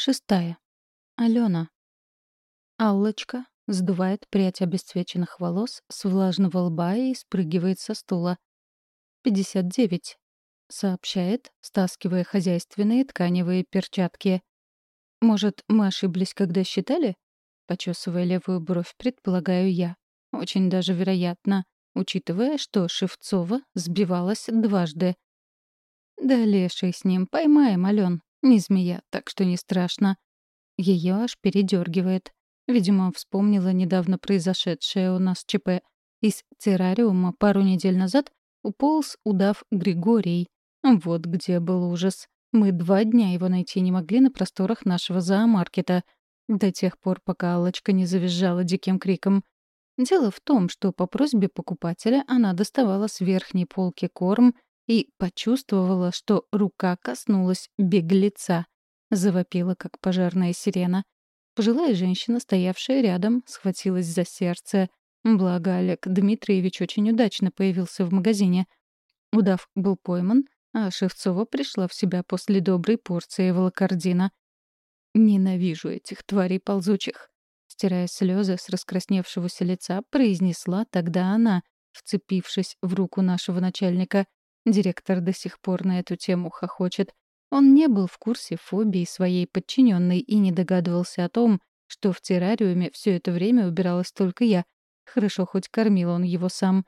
Шестая. Алена. Аллочка сдувает прядь обесцвеченных волос с влажного лба и спрыгивает со стула. «Пятьдесят девять», — сообщает, стаскивая хозяйственные тканевые перчатки. «Может, мы ошиблись, когда считали?» Почесывая левую бровь, предполагаю я. Очень даже вероятно, учитывая, что Шевцова сбивалась дважды. «Да леший с ним, поймаем, Ален. Не змея, так что не страшно». Ее аж передергивает. Видимо, вспомнила недавно произошедшее у нас ЧП. Из террариума пару недель назад уполз удав Григорий. Вот где был ужас. Мы два дня его найти не могли на просторах нашего зоомаркета. До тех пор, пока Аллочка не завизжала диким криком. Дело в том, что по просьбе покупателя она доставала с верхней полки корм и почувствовала, что рука коснулась беглеца. Завопила, как пожарная сирена. Пожилая женщина, стоявшая рядом, схватилась за сердце. Благо, Олег Дмитриевич очень удачно появился в магазине. Удав был пойман, а Шевцова пришла в себя после доброй порции волокордина. «Ненавижу этих тварей ползучих», — стирая слезы с раскрасневшегося лица, произнесла тогда она, вцепившись в руку нашего начальника. Директор до сих пор на эту тему хохочет. Он не был в курсе фобии своей подчиненной и не догадывался о том, что в террариуме все это время убиралась только я. Хорошо, хоть кормил он его сам.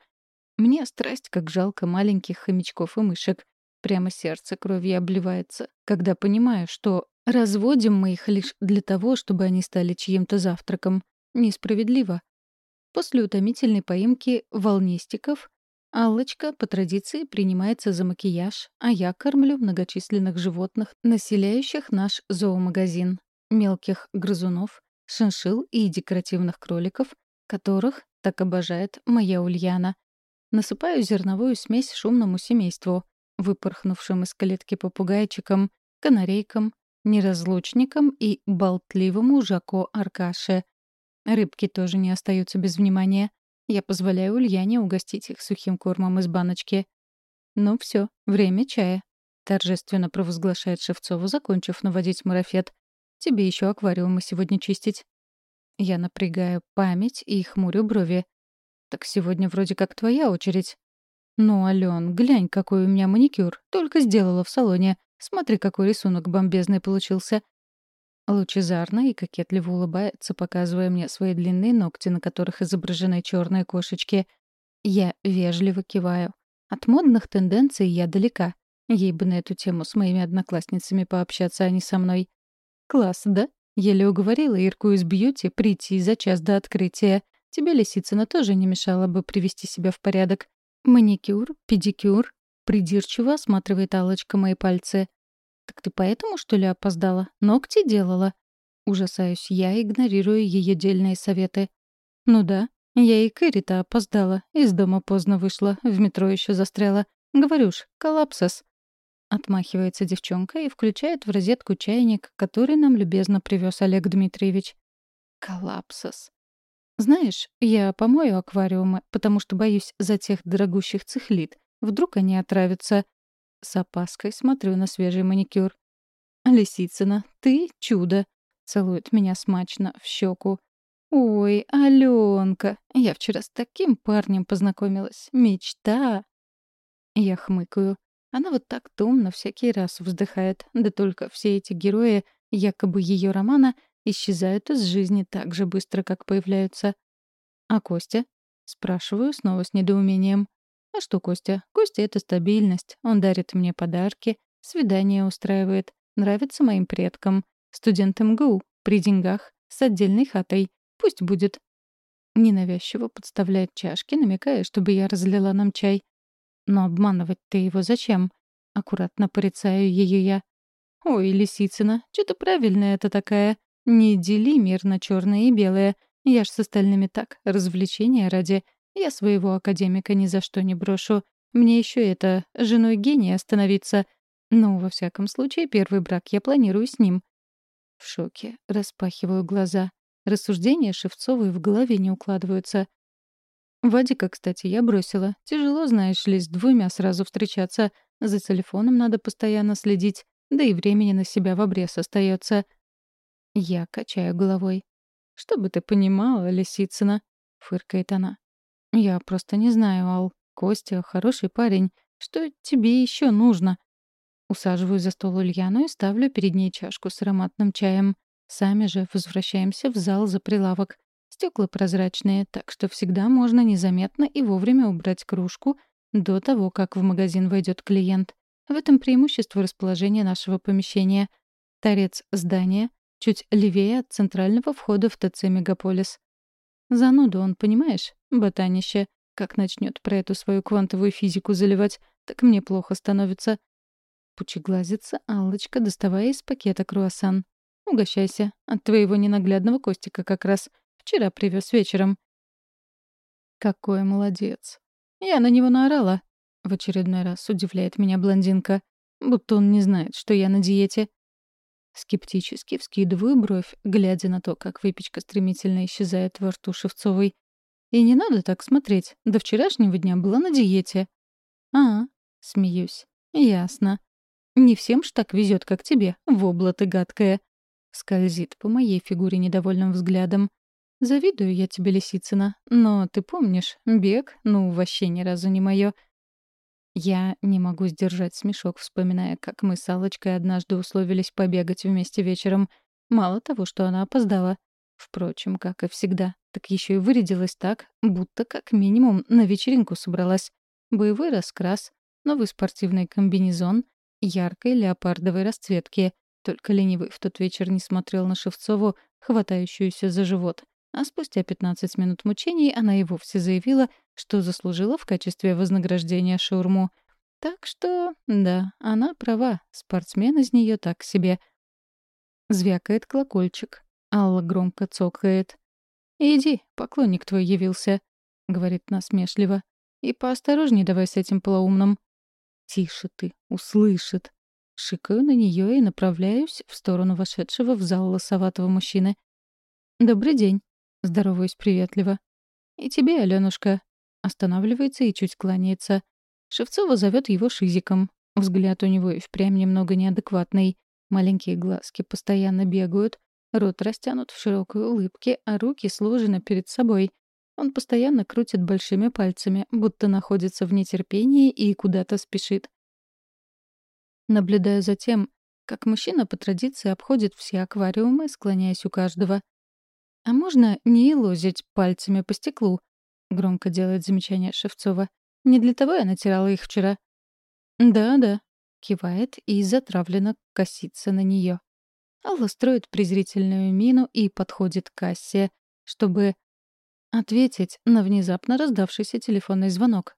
Мне страсть как жалко маленьких хомячков и мышек. Прямо сердце кровью обливается, когда понимаю, что разводим мы их лишь для того, чтобы они стали чьим-то завтраком. Несправедливо. После утомительной поимки волнистиков Аллочка по традиции принимается за макияж, а я кормлю многочисленных животных, населяющих наш зоомагазин. Мелких грызунов, шиншил и декоративных кроликов, которых так обожает моя Ульяна. Насыпаю зерновую смесь шумному семейству, выпорхнувшим из клетки попугайчикам, канарейкам, неразлучникам и болтливому Жако Аркаше. Рыбки тоже не остаются без внимания. Я позволяю Ульяне угостить их сухим кормом из баночки. «Ну все, время чая», — торжественно провозглашает Шевцова, закончив наводить марафет. «Тебе еще аквариумы сегодня чистить». Я напрягаю память и хмурю брови. «Так сегодня вроде как твоя очередь». «Ну, Ален, глянь, какой у меня маникюр. Только сделала в салоне. Смотри, какой рисунок бомбезный получился. Лучезарно и кокетливо улыбается, показывая мне свои длинные ногти, на которых изображены черные кошечки. Я вежливо киваю. От модных тенденций я далека. Ей бы на эту тему с моими одноклассницами пообщаться, а не со мной. Класс, да? Еле уговорила Ирку из бьюти прийти за час до открытия. Тебе, Лисицына, тоже не мешало бы привести себя в порядок. Маникюр, педикюр. Придирчиво осматривает Аллочка мои пальцы. «Так ты поэтому, что ли, опоздала? Ногти делала?» Ужасаюсь я, игнорируя ее дельные советы. «Ну да, я и Кэрри-то опоздала. Из дома поздно вышла, в метро еще застряла. Говорю ж, коллапсос». Отмахивается девчонка и включает в розетку чайник, который нам любезно привез Олег Дмитриевич. Коллапсос. Знаешь, я помою аквариумы, потому что боюсь за тех дорогущих цихлит. Вдруг они отравятся. С опаской смотрю на свежий маникюр. «Лисицына, ты чудо!» — целует меня смачно в щеку. «Ой, Аленка, я вчера с таким парнем познакомилась. Мечта!» Я хмыкаю. Она вот так томно всякий раз вздыхает. Да только все эти герои, якобы ее романа, исчезают из жизни так же быстро, как появляются. «А Костя?» — спрашиваю снова с недоумением. А что Костя? Костя — это стабильность. Он дарит мне подарки, свидания устраивает, нравится моим предкам. Студент МГУ, при деньгах, с отдельной хатой. Пусть будет. Ненавязчиво подставляет чашки, намекая, чтобы я разлила нам чай. Но обманывать ты его зачем? Аккуратно порицаю ее я. Ой, Лисицына, что-то правильная это такая. Не дели мир на черное и белое. Я ж с остальными так, развлечения ради. Я своего академика ни за что не брошу. Мне еще это, женой гения становиться. Но, во всяком случае, первый брак я планирую с ним. В шоке. Распахиваю глаза. Рассуждения Шевцовой в голове не укладываются. Вадика, кстати, я бросила. Тяжело, знаешь ли, с двумя сразу встречаться. За телефоном надо постоянно следить. Да и времени на себя в обрез остается. Я качаю головой. «Чтобы ты понимала, Лисицына», — фыркает она. «Я просто не знаю, Ал. Костя — хороший парень. Что тебе еще нужно?» Усаживаю за стол Ульяну и ставлю перед ней чашку с ароматным чаем. Сами же возвращаемся в зал за прилавок. Стекла прозрачные, так что всегда можно незаметно и вовремя убрать кружку до того, как в магазин войдет клиент. В этом преимущество расположения нашего помещения. Торец здания чуть левее от центрального входа в ТЦ «Мегаполис». Зануду он, понимаешь, ботанище. Как начнет про эту свою квантовую физику заливать, так мне плохо становится. Пучеглазится Аллочка, доставая из пакета круассан. Угощайся. От твоего ненаглядного Костика как раз. Вчера привез вечером. Какой молодец. Я на него наорала. В очередной раз удивляет меня блондинка. Будто он не знает, что я на диете. Скептически вскидываю бровь, глядя на то, как выпечка стремительно исчезает во рту Шевцовой. И не надо так смотреть. До вчерашнего дня была на диете. А, смеюсь. Ясно. Не всем ж так везет, как тебе, вобла ты гадкая. Скользит по моей фигуре недовольным взглядом. Завидую я тебе, Лисицына, но ты помнишь, бег, ну, вообще ни разу не мое. Я не могу сдержать смешок, вспоминая, как мы с Аллочкой однажды условились побегать вместе вечером. Мало того, что она опоздала. Впрочем, как и всегда, так еще и вырядилась так, будто как минимум на вечеринку собралась. Боевой раскрас, новый спортивный комбинезон, яркой леопардовой расцветки. Только ленивый в тот вечер не смотрел на Шевцову, хватающуюся за живот. А спустя 15 минут мучений она и вовсе заявила, что заслужила в качестве вознаграждения шаурму. Так что, да, она права, спортсмен из нее так себе. Звякает колокольчик. Алла громко цокает. «Иди, поклонник твой явился», — говорит насмешливо. «И поосторожней давай с этим полоумным». «Тише ты, услышит». Шикаю на нее и направляюсь в сторону вошедшего в зал лосоватого мужчины. «Добрый день», — здороваюсь приветливо. «И тебе, Алёнушка». Останавливается и чуть кланяется. Шевцова зовет его Шизиком. Взгляд у него и впрямь немного неадекватный. Маленькие глазки постоянно бегают, рот растянут в широкой улыбке, а руки сложены перед собой. Он постоянно крутит большими пальцами, будто находится в нетерпении и куда-то спешит. Наблюдаю за тем, как мужчина по традиции обходит все аквариумы, склоняясь у каждого. «А можно не лозить пальцами по стеклу?» — громко делает замечание Шевцова. «Не для того я натирала их вчера». «Да-да», — кивает и затравленно косится на нее. Алла строит презрительную мину и подходит к кассе, чтобы Ответить на внезапно раздавшийся телефонный звонок.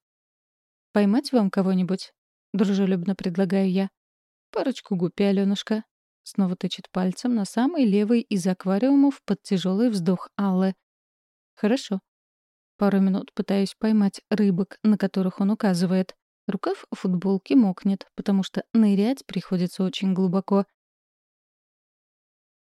«Поймать вам кого-нибудь?» — дружелюбно предлагаю я. «Парочку гуппи, Алёнушка». Снова тычет пальцем на самый левый из аквариумов под тяжелый вздох Аллы. «Хорошо». Пару минут пытаюсь поймать рыбок, на которых он указывает. Рукав футболки мокнет, потому что нырять приходится очень глубоко.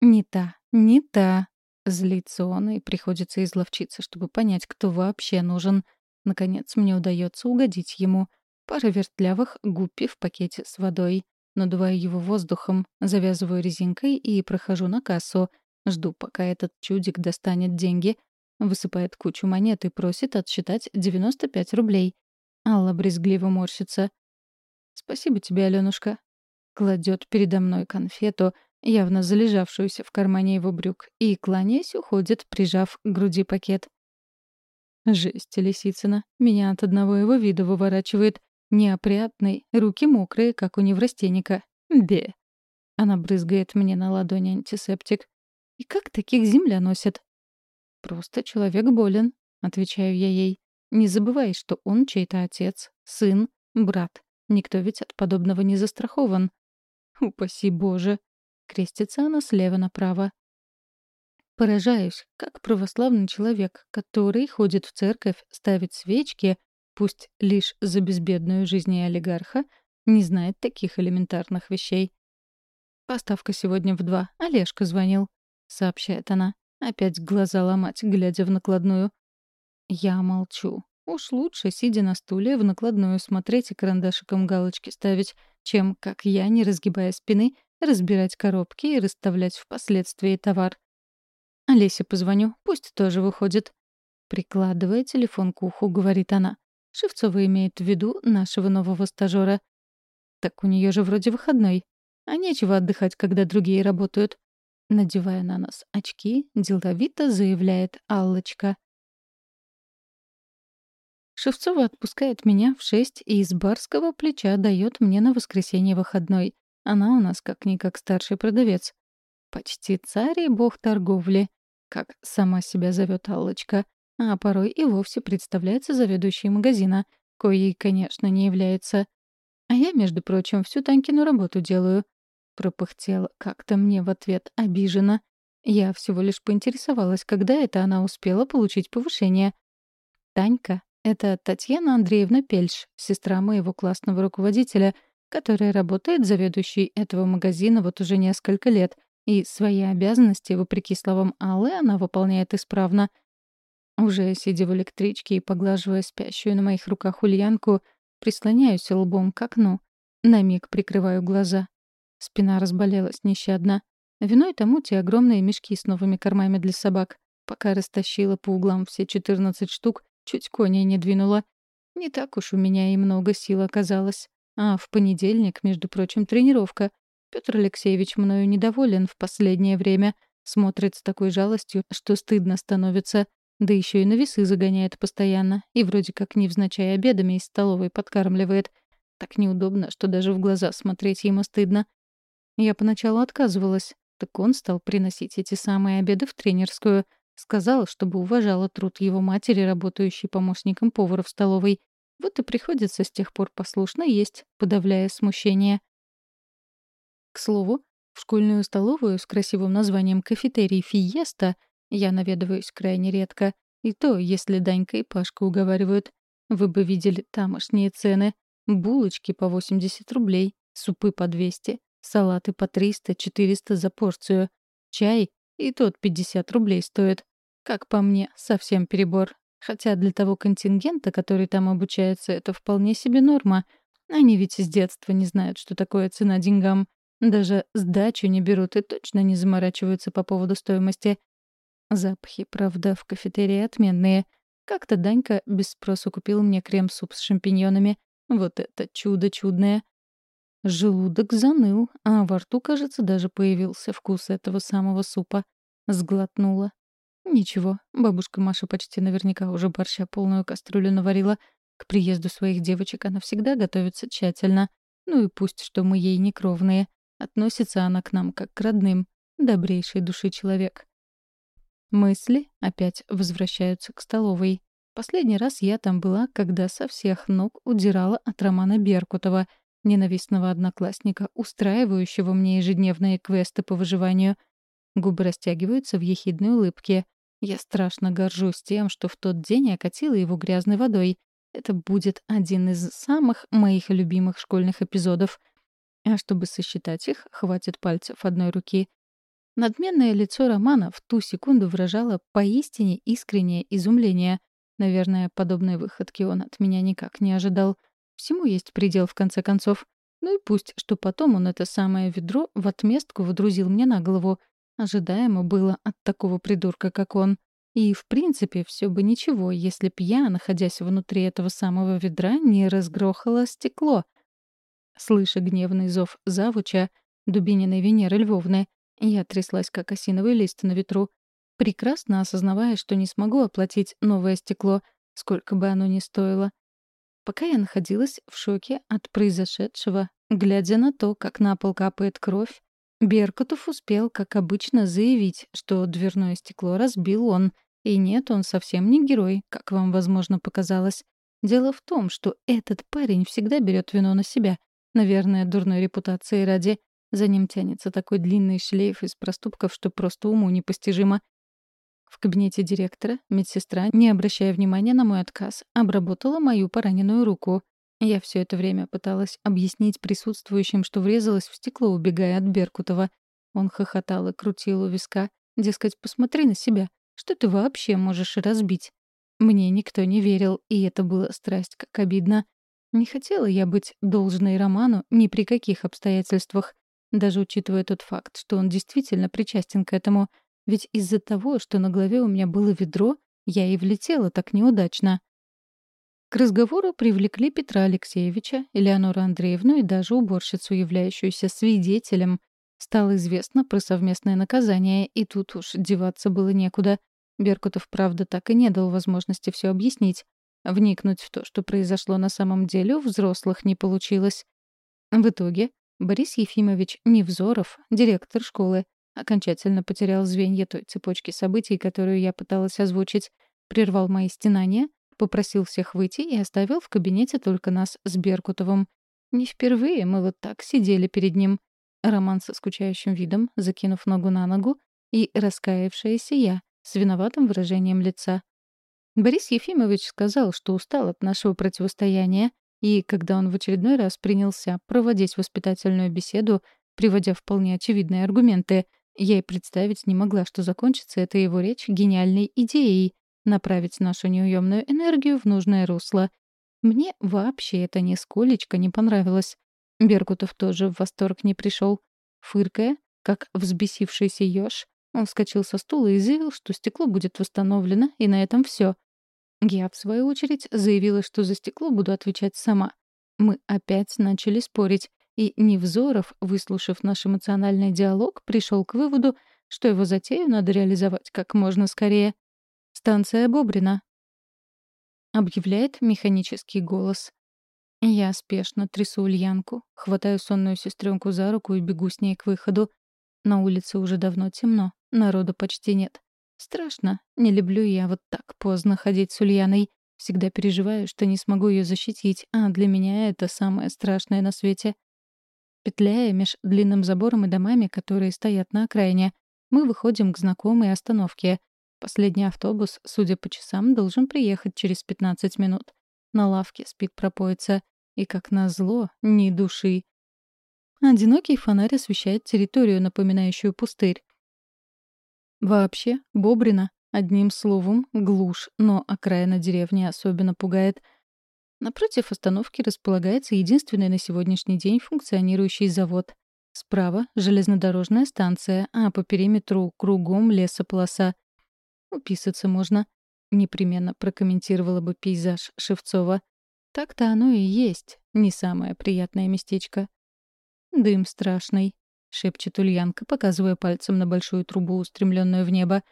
«Не та, не та», Злится он, и приходится изловчиться, чтобы понять, кто вообще нужен. Наконец, мне удается угодить ему. Пара вертлявых гуппи в пакете с водой. Надуваю его воздухом, завязываю резинкой и прохожу на кассу. Жду, пока этот чудик достанет деньги. Высыпает кучу монет и просит отсчитать 95 рублей. Алла брезгливо морщится. «Спасибо тебе, Алёнушка». Кладет передо мной конфету, явно залежавшуюся в кармане его брюк, и, кланяясь, уходит, прижав к груди пакет. Жесть, Лисицына. Меня от одного его вида выворачивает. Неопрятный, руки мокрые, как у неврастенника. Бе. Она брызгает мне на ладони антисептик. И как таких земля носит? Просто человек болен, отвечаю я ей. Не забывай, что он чей-то отец, сын, брат. Никто ведь от подобного не застрахован. Упаси Боже. Крестится она слева направо. Поражаюсь, как православный человек, который ходит в церковь, ставит свечки, пусть лишь за безбедную жизнь олигарха, не знает таких элементарных вещей. «Поставка сегодня в два. Олежка звонил», — сообщает она. Опять глаза ломать, глядя в накладную. Я молчу. Уж лучше, сидя на стуле, в накладную смотреть и карандашиком галочки ставить, чем, как я, не разгибая спины, разбирать коробки и расставлять впоследствии товар. «Олесе позвоню, пусть тоже выходит». Прикладывая телефон к уху, говорит она. Шевцова имеет в виду нашего нового стажера. Так у нее же вроде выходной. А нечего отдыхать, когда другие работают. Надевая на нос очки, деловито заявляет Аллочка. Шевцова отпускает меня в шесть и из барского плеча дает мне на воскресенье выходной. Она у нас как-никак старший продавец. Почти царь и бог торговли, как сама себя зовет Аллочка, а порой и вовсе представляется заведующей магазина, коей, конечно, не является. А я, между прочим, всю Танькину работу делаю. Пропыхтел как-то мне в ответ обиженно. Я всего лишь поинтересовалась, когда это она успела получить повышение. Танька — это Татьяна Андреевна Пельш, сестра моего классного руководителя, которая работает заведующей этого магазина вот уже несколько лет, и свои обязанности, вопреки словам Аллы, она выполняет исправно. Уже сидя в электричке и поглаживая спящую на моих руках Ульянку, прислоняюсь лбом к окну. На миг прикрываю глаза. Спина разболелась нещадно. Виной тому те огромные мешки с новыми кормами для собак. Пока растащила по углам все 14 штук, чуть коней не двинула. Не так уж у меня и много сил оказалось. А в понедельник, между прочим, тренировка. Петр Алексеевич мною недоволен в последнее время. Смотрит с такой жалостью, что стыдно становится. Да еще и на весы загоняет постоянно. И вроде как невзначай обедами из столовой подкармливает. Так неудобно, что даже в глаза смотреть ему стыдно. Я поначалу отказывалась. Так он стал приносить эти самые обеды в тренерскую. Сказал, чтобы уважала труд его матери, работающей помощником повара в столовой. Вот и приходится с тех пор послушно есть, подавляя смущение. К слову, в школьную столовую с красивым названием «Кафетерий Фиеста» я наведываюсь крайне редко. И то, если Данька и Пашка уговаривают. Вы бы видели тамошние цены. Булочки по 80 рублей, супы по 200, салаты по 300-400 за порцию. Чай и тот 50 рублей стоит. Как по мне, совсем перебор. Хотя для того контингента, который там обучается, это вполне себе норма. Они ведь с детства не знают, что такое цена деньгам. Даже сдачу не берут и точно не заморачиваются по поводу стоимости. Запахи, правда, в кафетерии отменные. Как-то Данька без спросу купил мне крем-суп с шампиньонами. Вот это чудо чудное. Желудок заныл, а во рту, кажется, даже появился вкус этого самого супа. Сглотнула. Ничего, бабушка Маша почти наверняка уже борща полную кастрюлю наварила. К приезду своих девочек она всегда готовится тщательно. Ну и пусть, что мы ей не кровные. Относится она к нам как к родным. Добрейшей души человек. Мысли опять возвращаются к столовой. Последний раз я там была, когда со всех ног удирала от Романа Беркутова — ненавистного одноклассника, устраивающего мне ежедневные квесты по выживанию. Губы растягиваются в ехидной улыбке. Я страшно горжусь тем, что в тот день я катила его грязной водой. Это будет один из самых моих любимых школьных эпизодов. А чтобы сосчитать их, хватит пальцев одной руки. Надменное лицо Романа в ту секунду выражало поистине искреннее изумление. Наверное, подобной выходки он от меня никак не ожидал. Всему есть предел, в конце концов. Ну и пусть, что потом он это самое ведро в отместку водрузил мне на голову. Ожидаемо было от такого придурка, как он. И, в принципе, все бы ничего, если б я, находясь внутри этого самого ведра, не разгрохала стекло. Слыша гневный зов завуча, Дубининой Венеры Львовны, я тряслась, как осиновый лист на ветру, прекрасно осознавая, что не смогу оплатить новое стекло, сколько бы оно ни стоило. Пока я находилась в шоке от произошедшего, глядя на то, как на пол капает кровь, Беркутов успел, как обычно, заявить, что дверное стекло разбил он. И нет, он совсем не герой, как вам, возможно, показалось. Дело в том, что этот парень всегда берет вину на себя. Наверное, дурной репутации ради. За ним тянется такой длинный шлейф из проступков, что просто уму непостижимо. В кабинете директора медсестра, не обращая внимания на мой отказ, обработала мою пораненную руку. Я все это время пыталась объяснить присутствующим, что врезалась в стекло, убегая от Беркутова. Он хохотал и крутил у виска. Дескать, посмотри на себя. Что ты вообще можешь разбить? Мне никто не верил, и это было страсть как обидно. Не хотела я быть должной Роману ни при каких обстоятельствах. даже учитывая тот факт, что он действительно причастен к этому. Ведь из-за того, что на голове у меня было ведро, я и влетела так неудачно. К разговору привлекли Петра Алексеевича, Элеонору Андреевну и даже уборщицу, являющуюся свидетелем. Стало известно про совместное наказание, и тут уж деваться было некуда. Беркутов, правда, так и не дал возможности все объяснить. Вникнуть в то, что произошло на самом деле, у взрослых не получилось. В итоге Борис Ефимович Невзоров, директор школы, окончательно потерял звенья той цепочки событий, которую я пыталась озвучить, прервал мои стенания, попросил всех выйти и оставил в кабинете только нас с Беркутовым. Не впервые мы вот так сидели перед ним. Роман со скучающим видом, закинув ногу на ногу, и раскаявшаяся я с виноватым выражением лица. Борис Ефимович сказал, что устал от нашего противостояния, и когда он в очередной раз принялся проводить воспитательную беседу, приводя вполне очевидные аргументы, я и представить не могла, что закончится эта его речь гениальной идеей направить нашу неуемную энергию в нужное русло. Мне вообще это нисколечко не понравилось. Беркутов тоже в восторг не пришел. Фыркая, как взбесившийся еж, он вскочил со стула и заявил, что стекло будет восстановлено, и на этом все. Я, в свою очередь, заявила, что за стекло буду отвечать сама. Мы опять начали спорить, и Невзоров, выслушав наш эмоциональный диалог, пришел к выводу, что его затею надо реализовать как можно скорее. «Станция Бобрина», — объявляет механический голос. Я спешно трясу Ульянку, хватаю сонную сестренку за руку и бегу с ней к выходу. На улице уже давно темно, народу почти нет. Страшно. Не люблю я вот так поздно ходить с Ульяной. Всегда переживаю, что не смогу ее защитить, а для меня это самое страшное на свете. Петляя меж длинным забором и домами, которые стоят на окраине, мы выходим к знакомой остановке. Последний автобус, судя по часам, должен приехать через 15 минут. На лавке спит пропоица. И, как назло, ни души. Одинокий фонарь освещает территорию, напоминающую пустырь. Вообще, Бобрина, одним словом, глушь, но окраина деревни особенно пугает. Напротив остановки располагается единственный на сегодняшний день функционирующий завод. Справа — железнодорожная станция, а по периметру кругом лесополоса. Уписаться можно. Непременно прокомментировала бы пейзаж Шевцова. Так-то оно и есть, не самое приятное местечко. Дым страшный. — шепчет Ульянка, показывая пальцем на большую трубу, устремленную в небо.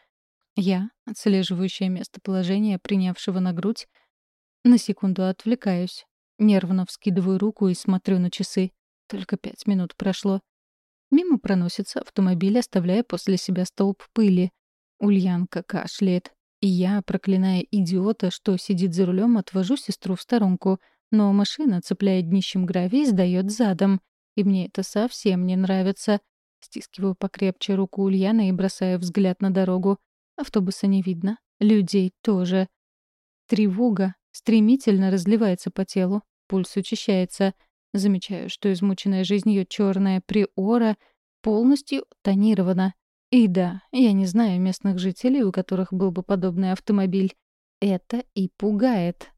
Я, отслеживающая местоположение принявшего на грудь, на секунду отвлекаюсь. Нервно вскидываю руку и смотрю на часы. Только пять минут прошло. Мимо проносится автомобиль, оставляя после себя столб пыли. Ульянка кашляет. И я, проклиная идиота, что сидит за рулем, отвожу сестру в сторонку. Но машина, цепляя днищем гравий, сдает задом — и мне это совсем не нравится. Стискиваю покрепче руку Ульяны и бросаю взгляд на дорогу. Автобуса не видно. Людей тоже. Тревога стремительно разливается по телу. Пульс учащается. Замечаю, что измученная жизнью черная приора полностью тонирована. И да, я не знаю местных жителей, у которых был бы подобный автомобиль. Это и пугает.